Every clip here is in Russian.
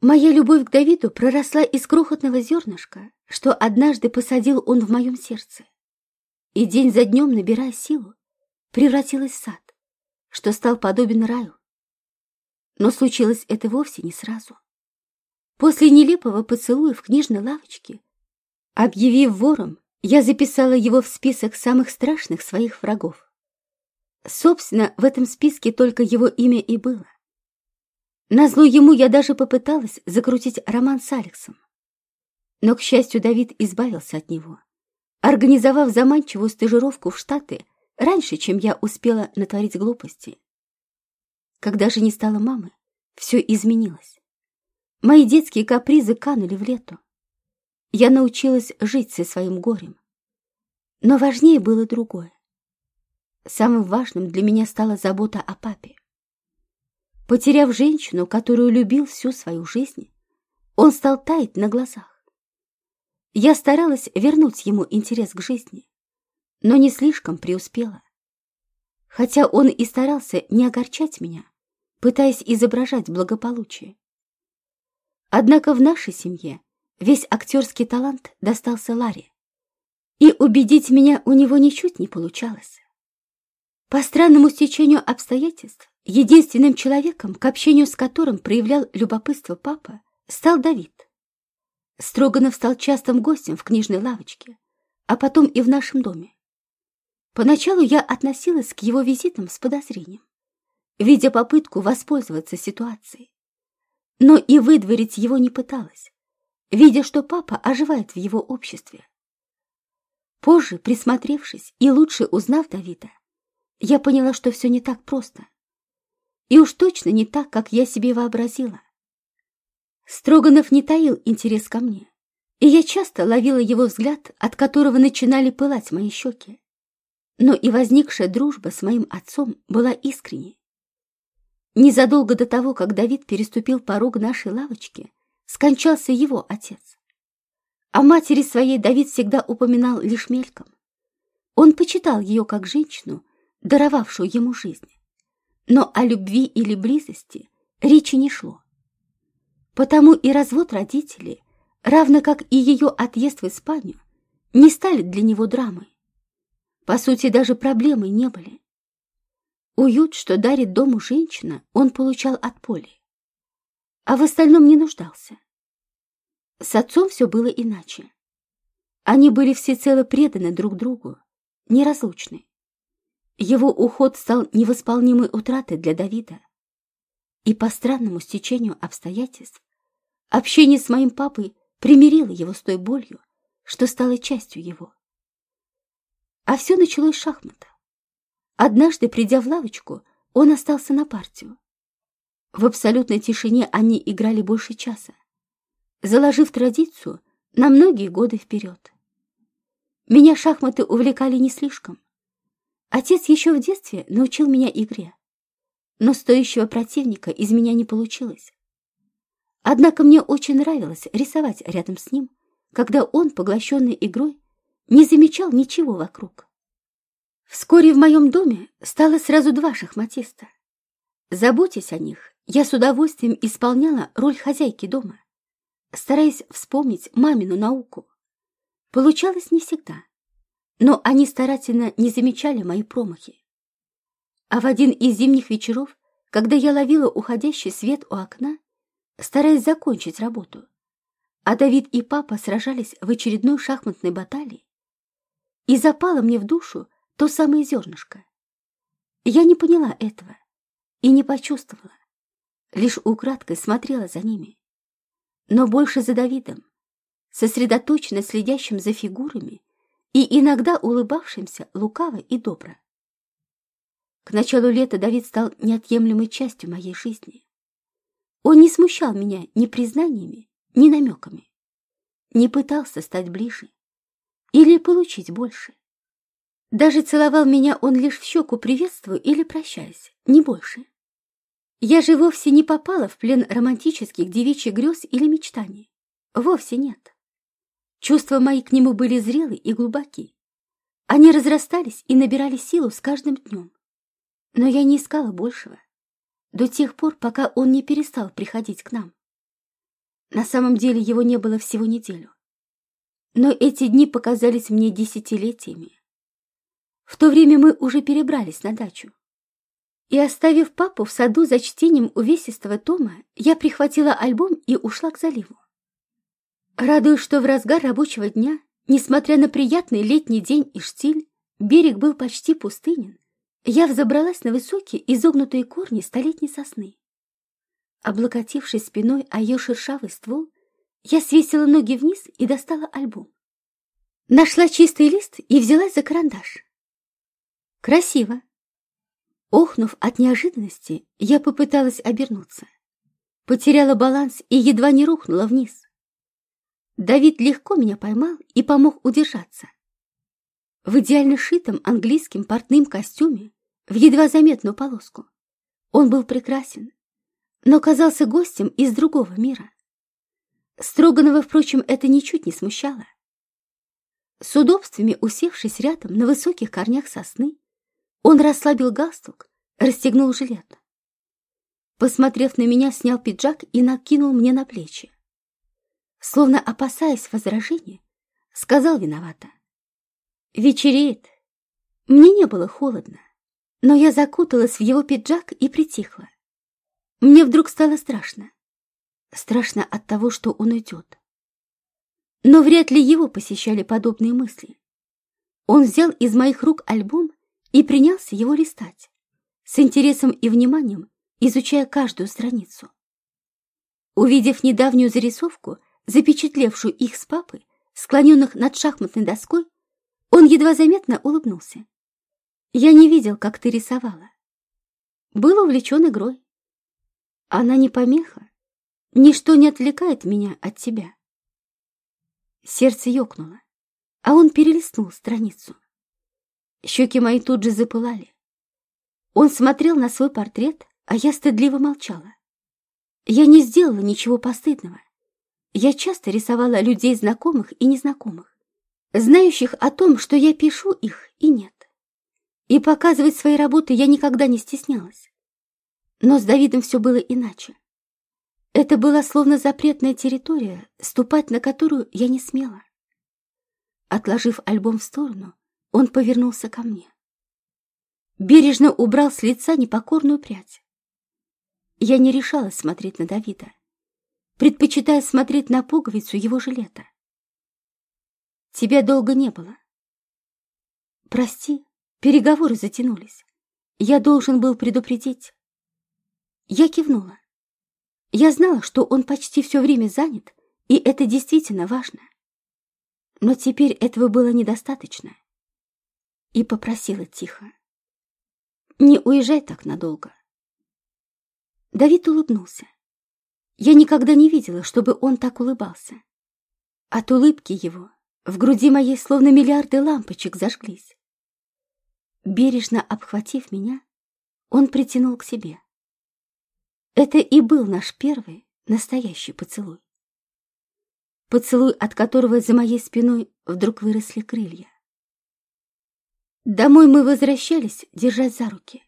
Моя любовь к Давиду проросла из крохотного зернышка, что однажды посадил он в моем сердце. И день за днем, набирая силу, превратилась в сад, что стал подобен раю. Но случилось это вовсе не сразу. После нелепого поцелуя в книжной лавочке, объявив вором, я записала его в список самых страшных своих врагов. Собственно, в этом списке только его имя и было. Назло ему я даже попыталась закрутить роман с Алексом. Но, к счастью, Давид избавился от него, организовав заманчивую стажировку в Штаты раньше, чем я успела натворить глупости. Когда же не стала мамы, все изменилось. Мои детские капризы канули в лету. Я научилась жить со своим горем. Но важнее было другое. Самым важным для меня стала забота о папе. Потеряв женщину, которую любил всю свою жизнь, он стал таять на глазах. Я старалась вернуть ему интерес к жизни, но не слишком преуспела. Хотя он и старался не огорчать меня, пытаясь изображать благополучие. Однако в нашей семье весь актерский талант достался Ларе, и убедить меня у него ничуть не получалось. По странному стечению обстоятельств Единственным человеком, к общению с которым проявлял любопытство папа, стал Давид. Строганов стал частым гостем в книжной лавочке, а потом и в нашем доме. Поначалу я относилась к его визитам с подозрением, видя попытку воспользоваться ситуацией. Но и выдворить его не пыталась, видя, что папа оживает в его обществе. Позже, присмотревшись и лучше узнав Давида, я поняла, что все не так просто. И уж точно не так, как я себе вообразила. Строганов не таил интерес ко мне, и я часто ловила его взгляд, от которого начинали пылать мои щеки. Но и возникшая дружба с моим отцом была искренней. Незадолго до того, как Давид переступил порог нашей лавочки, скончался его отец. О матери своей Давид всегда упоминал лишь мельком. Он почитал ее как женщину, даровавшую ему жизнь но о любви или близости речи не шло. Потому и развод родителей, равно как и ее отъезд в Испанию, не стали для него драмой. По сути, даже проблемой не были. Уют, что дарит дому женщина, он получал от Поли, а в остальном не нуждался. С отцом все было иначе. Они были всецело преданы друг другу, неразлучны. Его уход стал невосполнимой утратой для Давида. И по странному стечению обстоятельств общение с моим папой примирило его с той болью, что стало частью его. А все началось с шахмата. Однажды, придя в лавочку, он остался на партию. В абсолютной тишине они играли больше часа, заложив традицию на многие годы вперед. Меня шахматы увлекали не слишком. Отец еще в детстве научил меня игре, но стоящего противника из меня не получилось. Однако мне очень нравилось рисовать рядом с ним, когда он, поглощенный игрой, не замечал ничего вокруг. Вскоре в моем доме стало сразу два шахматиста. Заботясь о них, я с удовольствием исполняла роль хозяйки дома, стараясь вспомнить мамину науку. Получалось не всегда но они старательно не замечали мои промахи. А в один из зимних вечеров, когда я ловила уходящий свет у окна, стараясь закончить работу, а Давид и папа сражались в очередной шахматной баталии, и запало мне в душу то самое зернышко. Я не поняла этого и не почувствовала, лишь украдкой смотрела за ними, но больше за Давидом, сосредоточенно следящим за фигурами и иногда улыбавшимся лукаво и добро. К началу лета Давид стал неотъемлемой частью моей жизни. Он не смущал меня ни признаниями, ни намеками, не пытался стать ближе или получить больше. Даже целовал меня он лишь в щеку приветствую или прощаясь, не больше. Я же вовсе не попала в плен романтических девичьих грез или мечтаний. Вовсе нет. Чувства мои к нему были зрелы и глубоки. Они разрастались и набирали силу с каждым днем. Но я не искала большего. До тех пор, пока он не перестал приходить к нам. На самом деле его не было всего неделю. Но эти дни показались мне десятилетиями. В то время мы уже перебрались на дачу. И оставив папу в саду за чтением увесистого тома, я прихватила альбом и ушла к заливу. Радуюсь, что в разгар рабочего дня, несмотря на приятный летний день и штиль, берег был почти пустынен, я взобралась на высокие изогнутые корни столетней сосны. Облокотившись спиной о ее шершавый ствол, я свесила ноги вниз и достала альбом. Нашла чистый лист и взялась за карандаш. Красиво. Охнув от неожиданности, я попыталась обернуться. Потеряла баланс и едва не рухнула вниз. Давид легко меня поймал и помог удержаться. В идеально шитом английским портным костюме, в едва заметную полоску. Он был прекрасен, но казался гостем из другого мира. Строганова, впрочем, это ничуть не смущало. С удобствами усевшись рядом на высоких корнях сосны, он расслабил галстук, расстегнул жилет. Посмотрев на меня, снял пиджак и накинул мне на плечи. Словно опасаясь возражения, сказал виновато. «Вечереет. Мне не было холодно, но я закуталась в его пиджак и притихла. Мне вдруг стало страшно. Страшно от того, что он уйдет. Но вряд ли его посещали подобные мысли. Он взял из моих рук альбом и принялся его листать, с интересом и вниманием изучая каждую страницу. Увидев недавнюю зарисовку, запечатлевшую их с папой, склоненных над шахматной доской, он едва заметно улыбнулся. «Я не видел, как ты рисовала. Был увлечен игрой. Она не помеха. Ничто не отвлекает меня от тебя. Сердце ёкнуло, а он перелистнул страницу. Щеки мои тут же запылали. Он смотрел на свой портрет, а я стыдливо молчала. Я не сделала ничего постыдного. Я часто рисовала людей знакомых и незнакомых, знающих о том, что я пишу их и нет. И показывать свои работы я никогда не стеснялась. Но с Давидом все было иначе. Это была словно запретная территория, ступать на которую я не смела. Отложив альбом в сторону, он повернулся ко мне. Бережно убрал с лица непокорную прядь. Я не решалась смотреть на Давида, предпочитая смотреть на пуговицу его жилета. Тебя долго не было. Прости, переговоры затянулись. Я должен был предупредить. Я кивнула. Я знала, что он почти все время занят, и это действительно важно. Но теперь этого было недостаточно. И попросила тихо. Не уезжай так надолго. Давид улыбнулся. Я никогда не видела, чтобы он так улыбался. От улыбки его в груди моей словно миллиарды лампочек зажглись. Бережно обхватив меня, он притянул к себе. Это и был наш первый настоящий поцелуй. Поцелуй, от которого за моей спиной вдруг выросли крылья. Домой мы возвращались, держась за руки.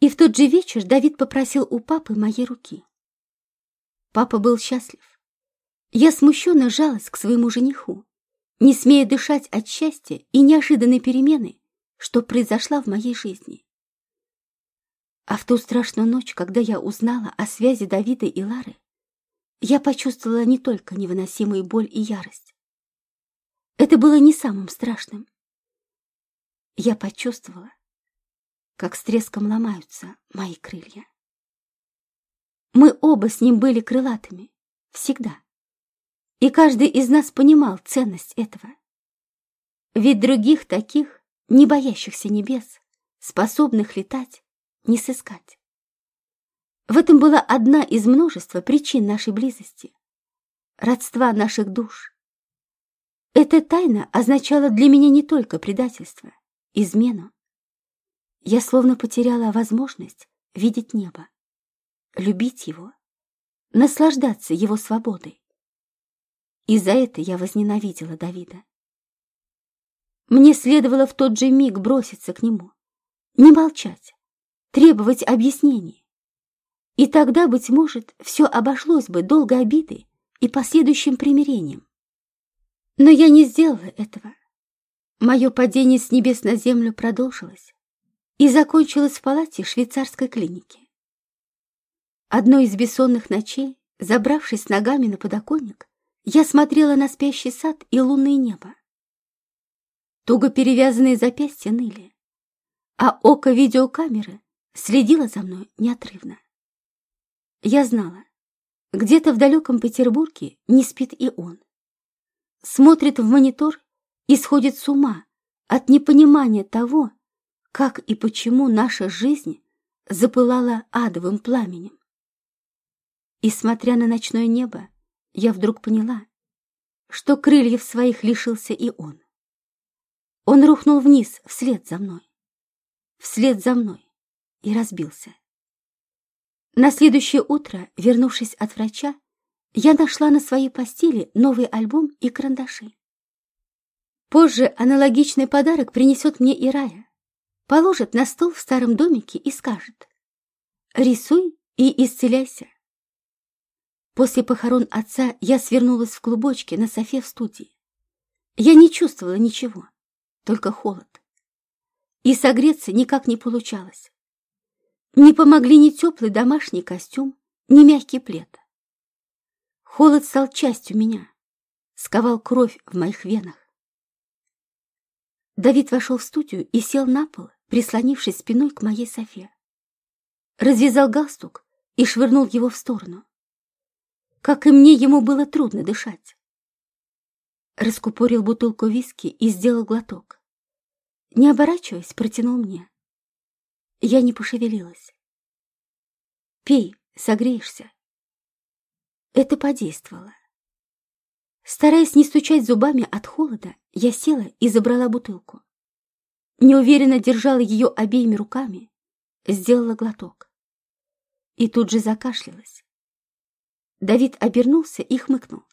И в тот же вечер Давид попросил у папы моей руки. Папа был счастлив. Я смущенно жалась к своему жениху, не смея дышать от счастья и неожиданной перемены, что произошла в моей жизни. А в ту страшную ночь, когда я узнала о связи Давида и Лары, я почувствовала не только невыносимую боль и ярость. Это было не самым страшным. Я почувствовала, как с треском ломаются мои крылья. Мы оба с ним были крылатыми, всегда. И каждый из нас понимал ценность этого. Ведь других таких, не боящихся небес, способных летать, не сыскать. В этом была одна из множества причин нашей близости, родства наших душ. Эта тайна означала для меня не только предательство, измену. Я словно потеряла возможность видеть небо, любить его, наслаждаться его свободой. И за это я возненавидела Давида. Мне следовало в тот же миг броситься к нему, не молчать, требовать объяснений. И тогда, быть может, все обошлось бы долгой обидой и последующим примирением. Но я не сделала этого. Мое падение с небес на землю продолжилось и закончилось в палате швейцарской клиники. Одной из бессонных ночей, забравшись ногами на подоконник, я смотрела на спящий сад и лунное небо. Туго перевязанные запястья ныли, а око видеокамеры следило за мной неотрывно. Я знала, где-то в далеком Петербурге не спит и он. Смотрит в монитор и сходит с ума от непонимания того, как и почему наша жизнь запылала адовым пламенем. И, смотря на ночное небо, я вдруг поняла, что крыльев своих лишился и он. Он рухнул вниз вслед за мной, вслед за мной и разбился. На следующее утро, вернувшись от врача, я нашла на своей постели новый альбом и карандаши. Позже аналогичный подарок принесет мне и Рая. Положит на стол в старом домике и скажет «Рисуй и исцеляйся». После похорон отца я свернулась в клубочке на софе в студии. Я не чувствовала ничего, только холод. И согреться никак не получалось. Не помогли ни теплый домашний костюм, ни мягкий плед. Холод стал частью меня, сковал кровь в моих венах. Давид вошел в студию и сел на пол, прислонившись спиной к моей софе. Развязал галстук и швырнул его в сторону. Как и мне, ему было трудно дышать. Раскупорил бутылку виски и сделал глоток. Не оборачиваясь, протянул мне. Я не пошевелилась. «Пей, согреешься». Это подействовало. Стараясь не стучать зубами от холода, я села и забрала бутылку. Неуверенно держала ее обеими руками, сделала глоток. И тут же закашлялась. Давид обернулся и хмыкнул.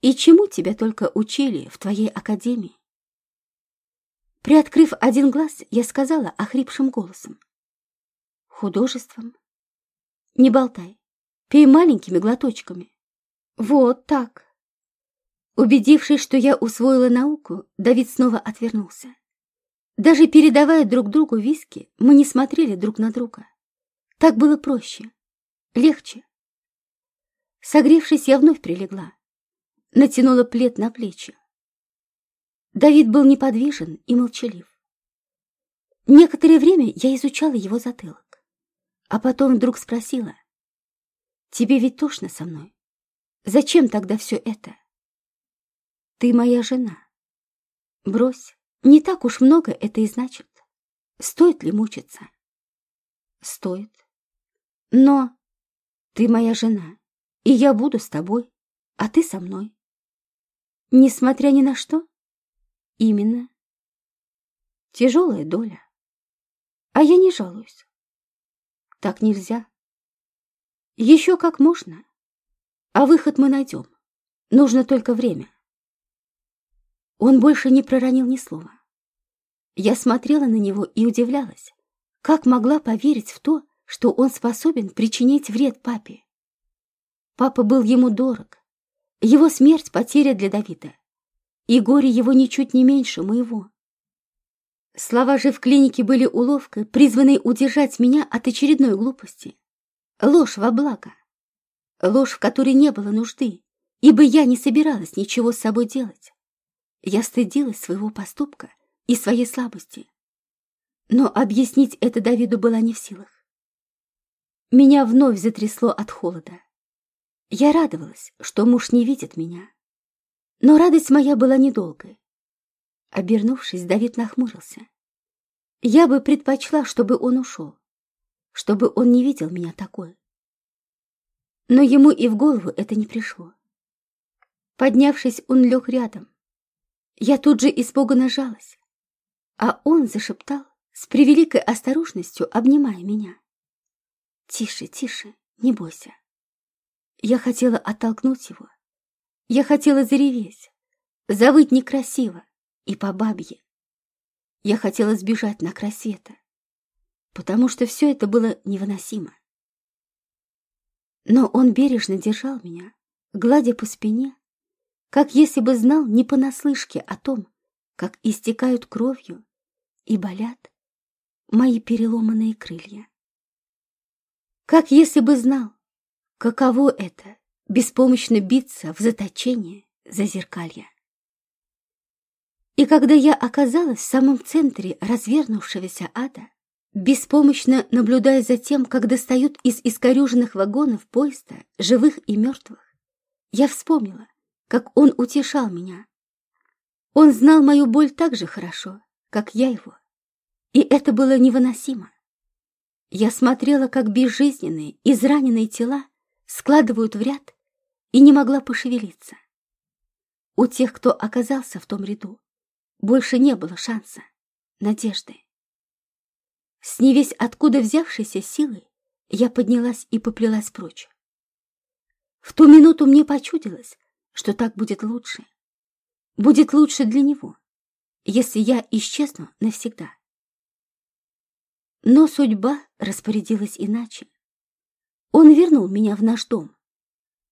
«И чему тебя только учили в твоей академии?» Приоткрыв один глаз, я сказала охрипшим голосом. «Художеством?» «Не болтай, пей маленькими глоточками. Вот так». Убедившись, что я усвоила науку, Давид снова отвернулся. Даже передавая друг другу виски, мы не смотрели друг на друга. Так было проще, легче. Согревшись, я вновь прилегла. Натянула плед на плечи. Давид был неподвижен и молчалив. Некоторое время я изучала его затылок, а потом вдруг спросила, «Тебе ведь тошно со мной? Зачем тогда все это?» «Ты моя жена. Брось, не так уж много это и значит. Стоит ли мучиться?» «Стоит. Но ты моя жена, и я буду с тобой, а ты со мной. Несмотря ни на что? Именно. Тяжелая доля. А я не жалуюсь. Так нельзя. Еще как можно. А выход мы найдем. Нужно только время. Он больше не проронил ни слова. Я смотрела на него и удивлялась, как могла поверить в то, что он способен причинить вред папе. Папа был ему дорог. Его смерть — потеря для Давида. И горе его ничуть не меньше моего. Слова же в клинике были уловкой, призванной удержать меня от очередной глупости. Ложь во благо. Ложь, в которой не было нужды, ибо я не собиралась ничего с собой делать. Я стыдилась своего поступка и своей слабости. Но объяснить это Давиду была не в силах. Меня вновь затрясло от холода. Я радовалась, что муж не видит меня. Но радость моя была недолгой. Обернувшись, Давид нахмурился. Я бы предпочла, чтобы он ушел, чтобы он не видел меня такой. Но ему и в голову это не пришло. Поднявшись, он лег рядом. Я тут же испуганно жалась, а он зашептал с превеликой осторожностью, обнимая меня. «Тише, тише, не бойся. Я хотела оттолкнуть его. Я хотела зареветь, завыть некрасиво и по бабье. Я хотела сбежать на край потому что все это было невыносимо. Но он бережно держал меня, гладя по спине, как если бы знал не понаслышке о том, как истекают кровью и болят мои переломанные крылья. Как если бы знал, каково это беспомощно биться в заточение зазеркалья. И когда я оказалась в самом центре развернувшегося ада, беспомощно наблюдая за тем, как достают из искорюженных вагонов поезда живых и мертвых, я вспомнила, как он утешал меня. Он знал мою боль так же хорошо, как я его, и это было невыносимо. Я смотрела, как безжизненные, израненные тела складывают в ряд и не могла пошевелиться. У тех, кто оказался в том ряду, больше не было шанса, надежды. С невесть откуда взявшейся силой я поднялась и поплелась прочь. В ту минуту мне почудилось, что так будет лучше. Будет лучше для него, если я исчезну навсегда. Но судьба распорядилась иначе. Он вернул меня в наш дом,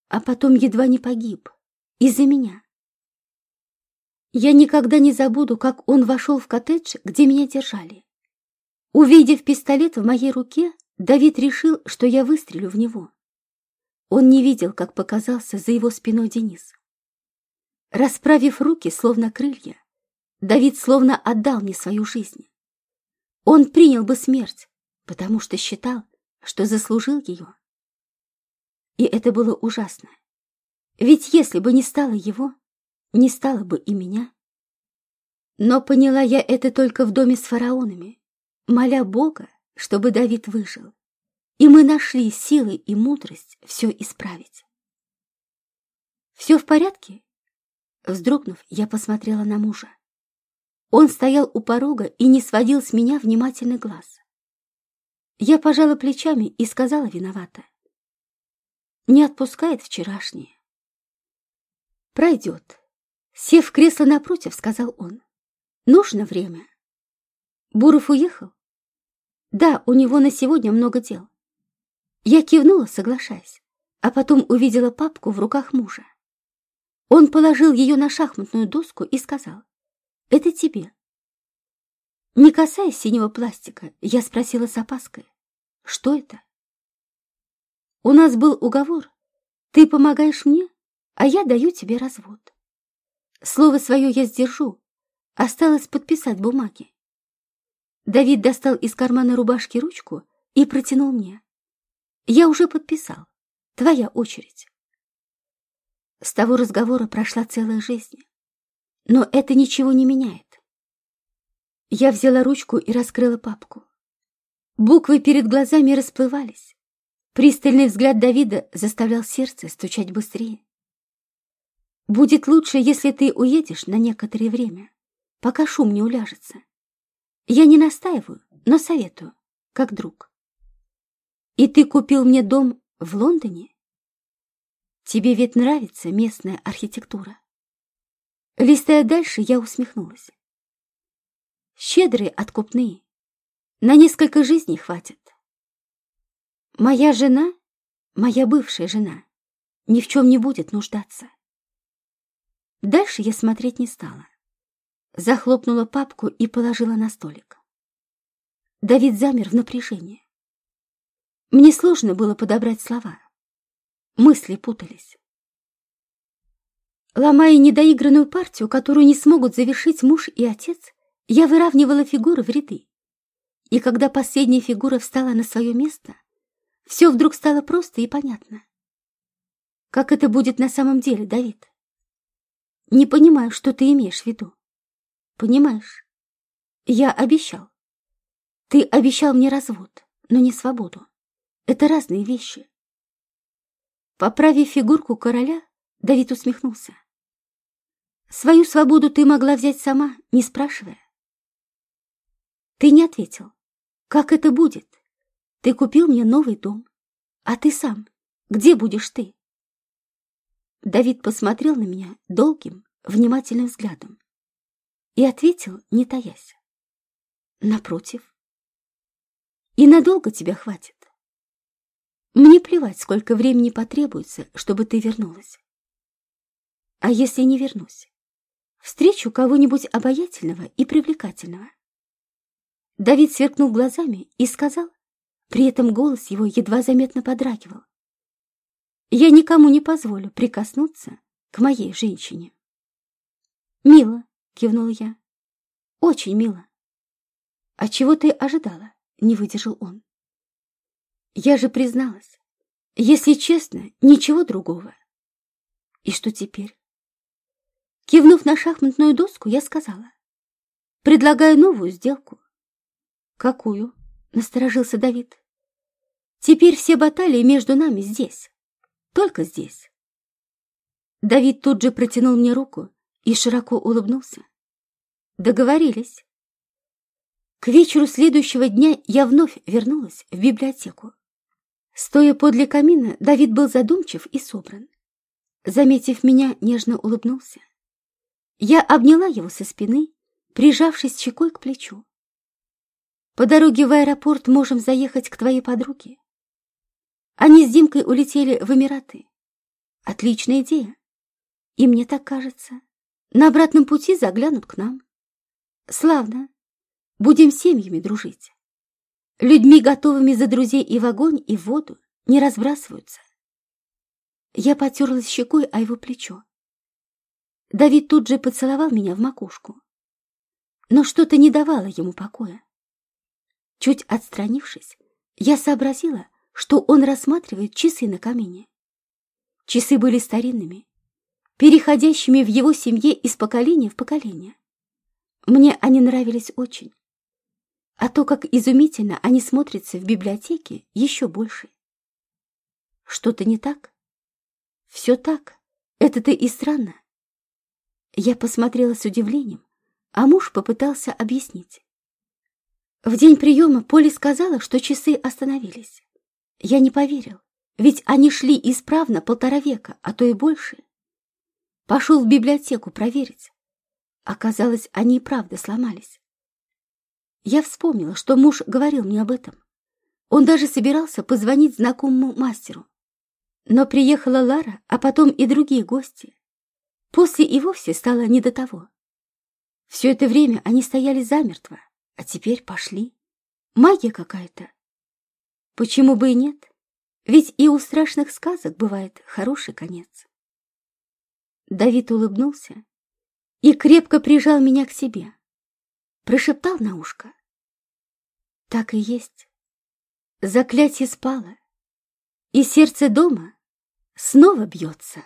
а потом едва не погиб из-за меня. Я никогда не забуду, как он вошел в коттедж, где меня держали. Увидев пистолет в моей руке, Давид решил, что я выстрелю в него. Он не видел, как показался за его спиной Денис. Расправив руки, словно крылья, Давид словно отдал мне свою жизнь. Он принял бы смерть, потому что считал, что заслужил ее. И это было ужасно. Ведь если бы не стало его, не стало бы и меня. Но поняла я это только в доме с фараонами, моля Бога, чтобы Давид выжил. И мы нашли силы и мудрость все исправить. «Все в порядке?» Вздрогнув, я посмотрела на мужа. Он стоял у порога и не сводил с меня внимательный глаз. Я пожала плечами и сказала виновата. Не отпускает вчерашнее. Пройдет. Сев в кресло напротив, сказал он. Нужно время. Буров уехал? Да, у него на сегодня много дел. Я кивнула, соглашаясь, а потом увидела папку в руках мужа. Он положил ее на шахматную доску и сказал, «Это тебе». Не касаясь синего пластика, я спросила с опаской, «Что это?» «У нас был уговор. Ты помогаешь мне, а я даю тебе развод. Слово свое я сдержу. Осталось подписать бумаги». Давид достал из кармана рубашки ручку и протянул мне. Я уже подписал. Твоя очередь. С того разговора прошла целая жизнь. Но это ничего не меняет. Я взяла ручку и раскрыла папку. Буквы перед глазами расплывались. Пристальный взгляд Давида заставлял сердце стучать быстрее. «Будет лучше, если ты уедешь на некоторое время, пока шум не уляжется. Я не настаиваю, но советую, как друг». И ты купил мне дом в Лондоне? Тебе ведь нравится местная архитектура. Листая дальше, я усмехнулась. Щедрые откупные. На несколько жизней хватит. Моя жена, моя бывшая жена, ни в чем не будет нуждаться. Дальше я смотреть не стала. Захлопнула папку и положила на столик. Давид замер в напряжении. Мне сложно было подобрать слова. Мысли путались. Ломая недоигранную партию, которую не смогут завершить муж и отец, я выравнивала фигуры в ряды. И когда последняя фигура встала на свое место, все вдруг стало просто и понятно. Как это будет на самом деле, Давид? Не понимаю, что ты имеешь в виду. Понимаешь? Я обещал. Ты обещал мне развод, но не свободу. Это разные вещи. Поправив фигурку короля, Давид усмехнулся. Свою свободу ты могла взять сама, не спрашивая. Ты не ответил. Как это будет? Ты купил мне новый дом. А ты сам? Где будешь ты? Давид посмотрел на меня долгим, внимательным взглядом и ответил, не таясь. Напротив. И надолго тебя хватит. Мне плевать, сколько времени потребуется, чтобы ты вернулась. А если не вернусь? Встречу кого-нибудь обаятельного и привлекательного. Давид сверкнул глазами и сказал, при этом голос его едва заметно подрагивал. «Я никому не позволю прикоснуться к моей женщине». «Мило», — кивнул я, — «очень мило». «А чего ты ожидала?» — не выдержал он. «Я же призналась. Если честно, ничего другого». «И что теперь?» Кивнув на шахматную доску, я сказала. «Предлагаю новую сделку». «Какую?» — насторожился Давид. «Теперь все баталии между нами здесь. Только здесь». Давид тут же протянул мне руку и широко улыбнулся. «Договорились». К вечеру следующего дня я вновь вернулась в библиотеку. Стоя подле камина, Давид был задумчив и собран. Заметив меня, нежно улыбнулся. Я обняла его со спины, прижавшись щекой к плечу. По дороге в аэропорт можем заехать к твоей подруге. Они с Димкой улетели в Эмираты. Отличная идея. И мне так кажется. На обратном пути заглянут к нам. Славно. Будем семьями дружить. Людьми, готовыми за друзей и в огонь, и в воду, не разбрасываются. Я потерлась щекой о его плечо. Давид тут же поцеловал меня в макушку. Но что-то не давало ему покоя. Чуть отстранившись, я сообразила, что он рассматривает часы на камине. Часы были старинными, переходящими в его семье из поколения в поколение. Мне они нравились очень. А то, как изумительно они смотрятся в библиотеке, еще больше. Что-то не так? Все так. Это-то и странно. Я посмотрела с удивлением, а муж попытался объяснить. В день приема Поли сказала, что часы остановились. Я не поверил, ведь они шли исправно полтора века, а то и больше. Пошел в библиотеку проверить. Оказалось, они и правда сломались. Я вспомнила, что муж говорил мне об этом. Он даже собирался позвонить знакомому мастеру. Но приехала Лара, а потом и другие гости. После и вовсе стало не до того. Все это время они стояли замертво, а теперь пошли. Магия какая-то. Почему бы и нет? Ведь и у страшных сказок бывает хороший конец. Давид улыбнулся и крепко прижал меня к себе. Прошептал на ушко. Так и есть. Заклятие спало, и сердце дома снова бьется.